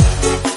you